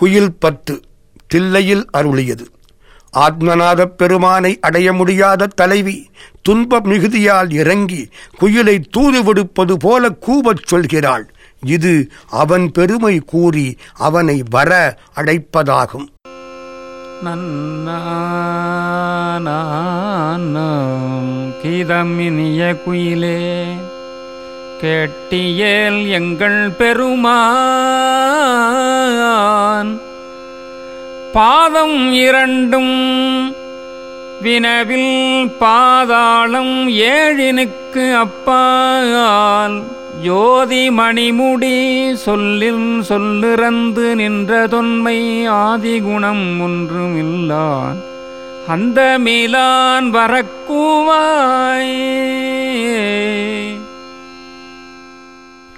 குயில் பத்து தில்லையில் அருளியது. ஆத்மநாதப் பெருமானை அடைய முடியாத தலைவி துன்ப மிகுதியால் இறங்கி குயிலை தூது விடுப்பது போல கூவச் சொல்கிறாள். இது அவன் பெருமை கூறி அவனை வர அடைப்பதாகும். கீதமினிய குயிலே. கேட்டியேல் எங்கள் பெருமான். பாதம் இரண்டும் வினவில் பாதாளம் ஏழினுக்கு அப்பால். ஜோதி மணிமுடி சொல்லில் சொல்லிறந்து நின்ற தொன்மை ஆதிகுணம் ஒன்றுமில்லான். அந்த மீலான் வரக்கூவாயே.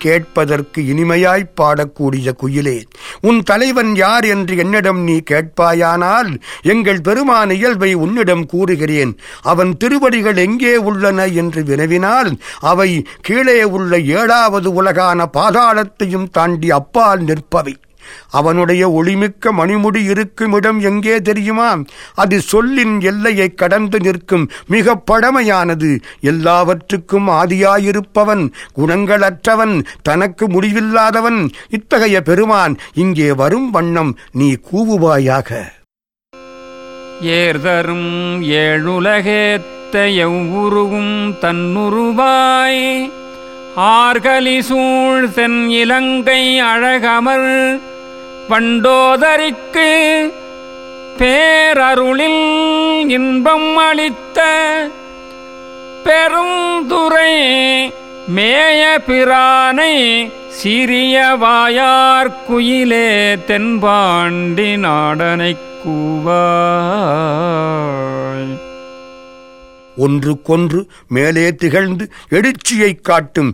கேட்பதற்கு இனிமையாய்ப் பாடக்கூடிய குயிலே. உன் தலைவன் யார் என்று என்னிடம் நீ கேட்பாயானால் எங்கள் பெருமான் இயல்பை உன்னிடம் கூறுகிறேன். அவன் திருவடிகள் எங்கே உள்ளன என்று வினவினால் அவை கீழே உள்ள ஏழாவது உலகான பாதாளத்தையும் தாண்டி அப்பால் நிற்பவை. அவனுடைய ஒளிமிக்க மணிமுடி இருக்கும் இடம் எங்கே தெரியுமா? அது சொல்லின் எல்லையை கடந்து நிற்கும் மிக பழமையானது. எல்லாவற்றுக்கும் ஆதியாயிருப்பவன் குணங்களற்றவன் தனக்கு முடிவில்லாதவன். இத்தகைய பெருமான் இங்கே வரும் வண்ணம் நீ கூவுவாயாக. ஏர்தரும் ஏழுலகேத்த எவ்வுருவும் தன்னுருவாய். ஆர்கலி சூழ் தென் இலங்கை அழகமர் பண்டோதரிக்கு பேரருளில் இன்பம் அளித்த பெருந்துரை மேய பிரானை சிறிய வாயார் குயிலே தென்பாண்டி நாடனைக் கூவா ஒன்றுக்கொன்று மேலே திகழ்ந்து எழுச்சியைக் காட்டும்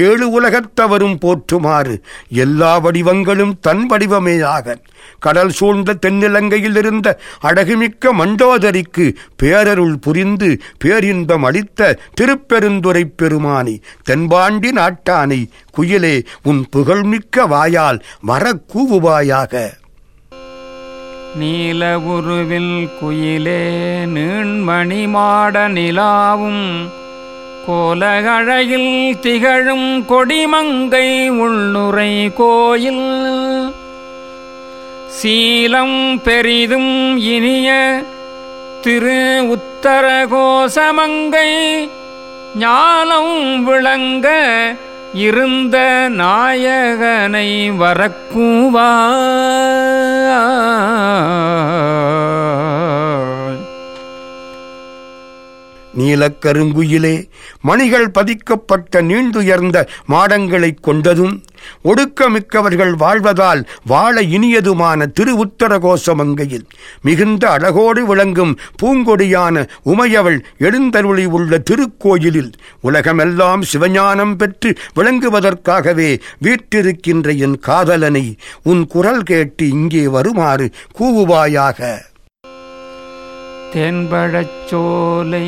ஏழு உலகத்தவரும் போற்றுமாறு எல்லா வடிவங்களும் தன் வடிவமேயாக கடல் சூழ்ந்த தென்னிலங்கையில் இருந்த அழகுமிக்க மண்டோதரிக்கு பேரருள் புரிந்து பேரின்பம் அளித்த திருப்பெருந்துரை பெருமானி தென்பாண்டி நாட்டானை குயிலே உன் புகழ்மிக்க வாயால் வரக்கூவுவாயாக நீல உருவில் குயிலே நீண்மணி மாட நிலாவும் கோலகழையில் திகழும் கொடிமங்கை உள்ளுரை கோயில். சீலம் பெரிதும் இனிய திரு உத்தரகோசமங்கை ஞானம் விளங்க இருந்த நாயகனை வரக்கூவா நீலக்கருங்குயிலே மணிகள் பதிக்கப்பட்ட நீண்டுயர்ந்த மாடங்களைக் கொண்டதும் ஒடுக்கமிக்கவர்கள் வாழ்வதால் வாழ இனியதுமான திரு உத்தரகோசமங்கையில் மிகுந்த அழகோடு விளங்கும் பூங்கொடியான உமையவள் எழுந்தருளி உள்ள திருக்கோயிலில் உலகமெல்லாம் சிவஞானம் பெற்று விளங்குவதற்காகவே வீற்றிருக்கின்ற என் காதலனை உன் குரல் கேட்டு இங்கே வருமாறு கூவுவாயாக. தென்பழச்சோலை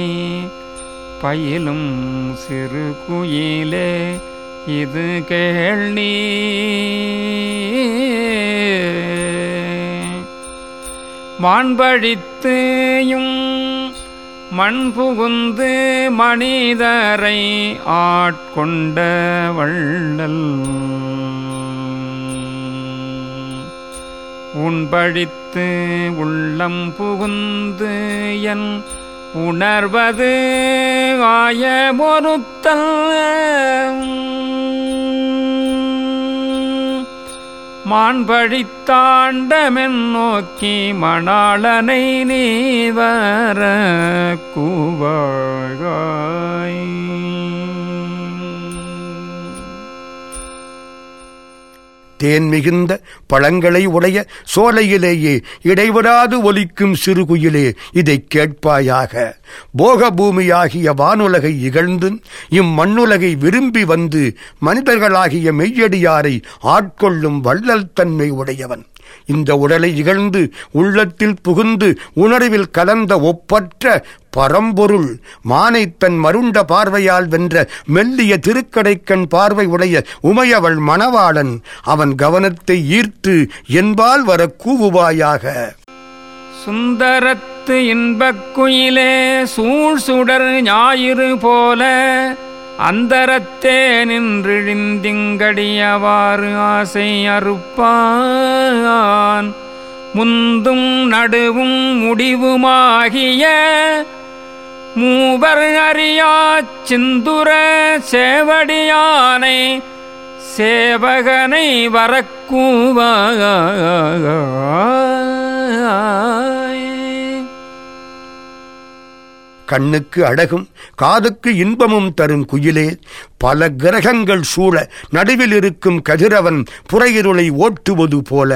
பயிலும் சிறு குயிலே இது கேள் நீ. மாண்பழித்தையும் மண் புகுந்து மனிதரை ஆட்கொண்ட வள்ளல். உண்பழித்து உள்ளம் புகுந்து என் உணர்வது ஆய பொருத்தல் மாண்பழித்தாண்டமென் நோக்கி மணாளனை நீ தேன் மிகுந்த பழங்களை உடைய சோலையிலேயே இடைவிடாது ஒலிக்கும் சிறுகுயிலே இதைக் கேட்பாயாக. போக பூமியாகிய வானுலகை இகழ்ந்து இம்மண்ணுலகை விரும்பி வந்து மனிதர்களாகிய மெய்யடியாரை ஆட்கொள்ளும் வள்ளல் தன்மை உடையவன். இந்த உடலை இகழ்ந்து உள்ளத்தில் புகுந்து உணர்வில் கலந்த ஒப்பற்ற பரம்பொருள் மானை தன் மருண்ட பார்வையால் வென்ற மெல்லிய திருக்கடைக்கண் பார்வை உடைய உமையவள் மணவாளன் அவன் கவனத்தை ஈர்த்து என்பால் வர கூவுவாயாக. சுந்தரத்து இன்பக்குயிலே சூழ் சுடர் ஞாயிறு போல அந்தரத்தே நின்றிழிந்திங்கடியவாறு ஆசை அறுப்பான். முந்தும் நடுவும் முடிவுமாகிய மூவர் அறியா சிந்துர சேவடியானை சேவகனை வரக்கூவாய் கண்ணுக்கு அழகும் காதுக்கு இன்பமும் தரும் குயிலே. பல கிரகங்கள் சூழ நடுவில் இருக்கும் கதிரவன் புறையிருளை ஓட்டுவது போல.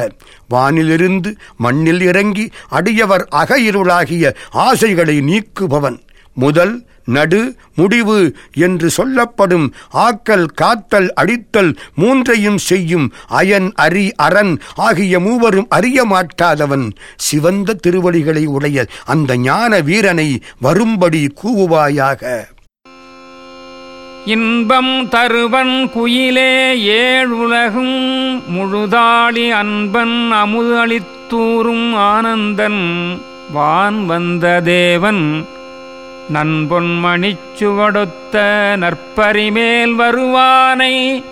வானிலிருந்து மண்ணில் இறங்கி அடியவர் அகையிருளாகிய ஆசைகளை நீக்குபவன். முதல் நடு முடிவு என்று சொல்லப்படும் ஆக்கல் காத்தல் அடித்தல் மூன்றையும் செய்யும் அயன் அரி அரண் ஆகிய மூவரும் அறிய மாட்டாதவன். சிவந்த திருவடிகளை உடைய அந்த ஞான வீரனை வரும்படி கூவுவாயாக. இன்பம் தருவன் குயிலே ஏழுலகும் முழுதாளி அன்பன் அமுதளித்தூரும் ஆனந்தன் வான் வந்த தேவன் நண்பொன்மணிச்சுவடுத்த நற்பரிமேல் வருவானை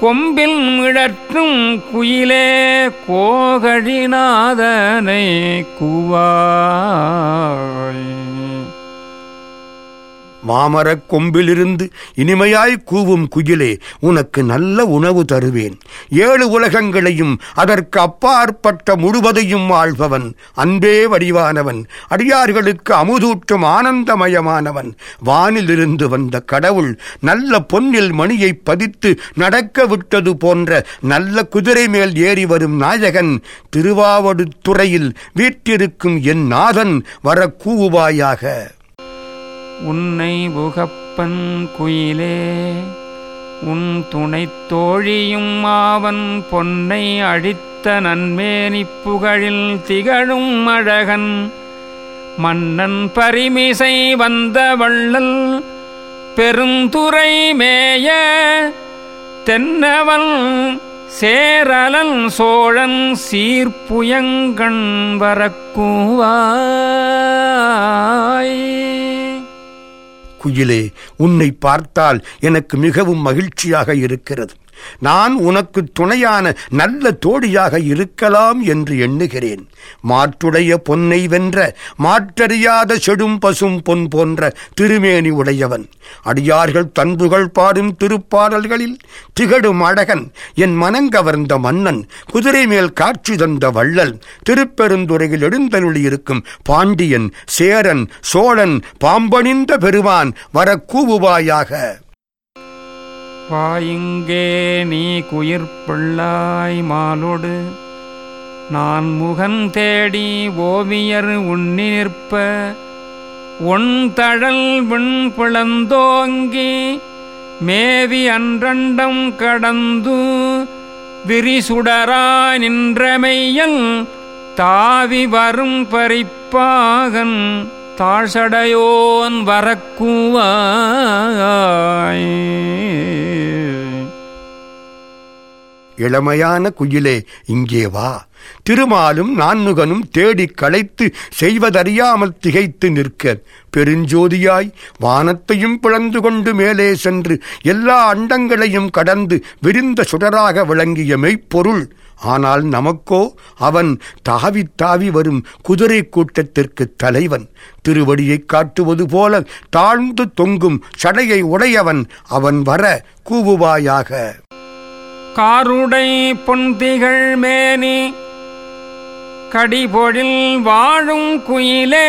கொம்பில் மிழற்றும் குயிலே கோகழிநாதனை கூவாய். மாமரக் கொம்பிலிருந்து இனிமையாய் கூவும் குயிலே உனக்கு நல்ல உணவு தருவேன். ஏழு உலகங்களையும் அதற்கு அப்பாற்பட்ட முழுவதையும் வாழ்பவன் அன்பே வடிவானவன் அடியார்களுக்கு அமுதூட்டும் ஆனந்தமயமானவன். வானிலிருந்து வந்த கடவுள் நல்ல பொன்னில் மணியை பதித்து நடக்க விட்டது போன்ற நல்ல குதிரை மேல் ஏறி வரும் நாயகன் திருவாவடுத்துறையில் வீற்றிருக்கும் என் நாதன் வர கூவுவாயாக உன்னை புகப்பன் குயிலே உன் துணைத் தோழியும் மாவன் பொன்னை அழித்த நன்மேனிப் புகழில் திகழும் அழகன். மன்னன் பரிமிசை வந்த வள்ளல் பெருந்துரை மேய தென்னவன் சேரலன் சோழன் சீர்ப்புயங்கண் வரக்கூவாய். குயிலே உன்னை பார்த்தால் எனக்கு மிகவும் மகிழ்ச்சியாக இருக்கிறது. நான் உனக்கு துணையான நல்ல தோழியாக இருக்கலாம் என்று எண்ணுகிறேன். மாற்றுடைய பொன்னை வென்ற மாற்றறியாத செடும் பசும் பொன் போன்ற திருமேனி உடையவன். அடியார்கள் தன்புகள் பாடும் திருப்பாடல்களில் திகழும் அழகன் என் மனங்கவர்ந்த மன்னன் குதிரை மேல் காட்சி தந்த வள்ளல் திருப்பெருந்துறையில் எழுந்தருளியிருக்கும் பாண்டியன் சேரன் சோழன் பாம்பணிந்த பெருமான் வர கூவுவாயாக வாயுங்கே நீ குயிர்பிள்ளாய் மாலோடு. நான் முகன் தேடி ஓவியர் உண்ணி நிற்ப. ஒன் தழல் விண் பிளந்தோங்கி மேவி அன்றண்டம் கடந்து விரிசுடரா நின்றமையல். தாவி வரும் பறிப்பாகன் தாழ்சடையோன் வரக்குவாய். இளமையான குயிலே இங்கே வா. திருமாலும் நான்முகனும் தேடிக் களைத்து செய்வதறியாமல் திகைத்து நிற்க. பெருஞ்சோதியாய் வானத்தையும் பிளந்து கொண்டு மேலே சென்று எல்லா அண்டங்களையும் கடந்து விரிந்த சுடராக விளங்கிய மெய்ப்பொருள். ஆனால் நமக்கோ அவன் தாவி தாவி வரும் குதிரை கூட்டத்திற்கு தலைவன். திருவடியைக் காட்டுவது போல தாழ்ந்து தொங்கும் சடையை உடையவன் அவன் வர கூவுவாயாக. காருடை பொந்திகள் மேனி கடிபொழில் வாழும் குயிலே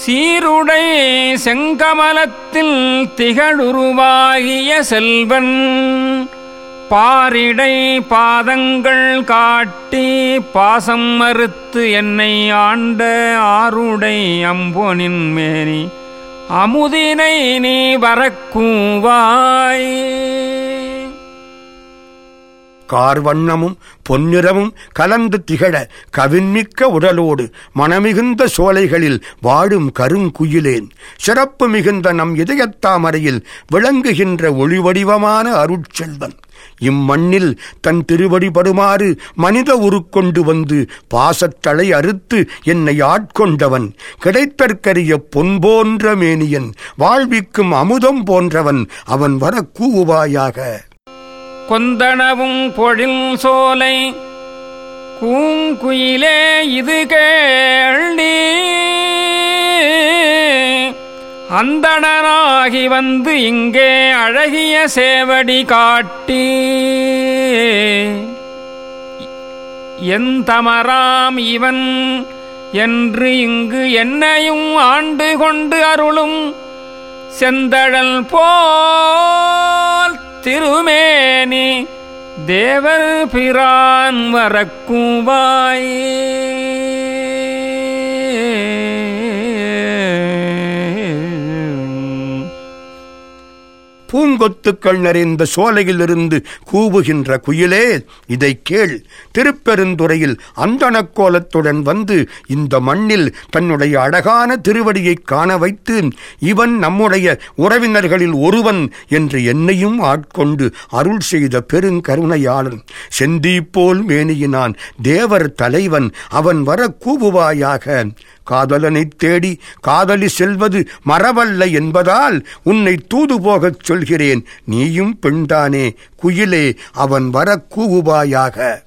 சீருடை செங்கமலத்தில் திகழுருவாகிய செல்வன். பாரிடை பாதங்கள் காட்டி பாசம் மறுத்து என்னை ஆண்ட ஆருடை அம்பொனின் மேனி அமுதினை நீ வரக்கூவாய். கார்வண்ணமும் பொன்னிறமும் கலந்து திகழ கவின்மிக்க உடலோடு மனமிகுந்த சோலைகளில் வாடும் கருங்குயிலேன். சிறப்பு மிகுந்த நம் இதயத்தாமரையில் விளங்குகின்ற ஒளிவடிவமான அருட்செல்வன். இம்மண்ணில் தன் திருவடி படுமாறு மனித உருக்கொண்டு வந்து பாசத்தலை அறுத்து என்னை ஆட்கொண்டவன். கிடைத்தற்கரிய பொன் போன்ற மேனியன் வாழ்விக்கும் அமுதம் போன்றவன் அவன் வர கூவுவாயாக கொந்தனவும் பொழில் சோலை. கூங்குயிலே இது கேள்வி அந்தணனாகி வந்து இங்கே அழகிய சேவடி காட்டி. எந்தமராம் இவன் என்று இங்கு என்னையும் ஆண்டு கொண்டு அருளும் செந்தழல் போ திருமேனி தேவர் பிரான் வரக்கூவாயே. பூங்கொத்துக்கள் நிறைந்த சோலையிலிருந்து கூவுகின்ற குயிலே இதை கேள். திருப்பெருந்துறையில் அந்தணக் கோலத்துடன் வந்து இந்த மண்ணில் தன்னுடைய அழகான திருவடியைக் காண வைத்து இவன் நம்முடைய உறவினர்களில் ஒருவன் என்று என்னையும் ஆட்கொண்டு அருள் செய்த பெருங்கருணையாளன். செந்தீப்போல் மேனியினான். தேவர் தலைவன். அவன் வர கூவுவாயாக. காதலனைத் தேடி காதலி செல்வது மறவல்ல என்பதால் உன்னை தூது போகச் சொல்கிறேன். நீயும் பெண்தானே குயிலே அவன் வர கூவுபாயாக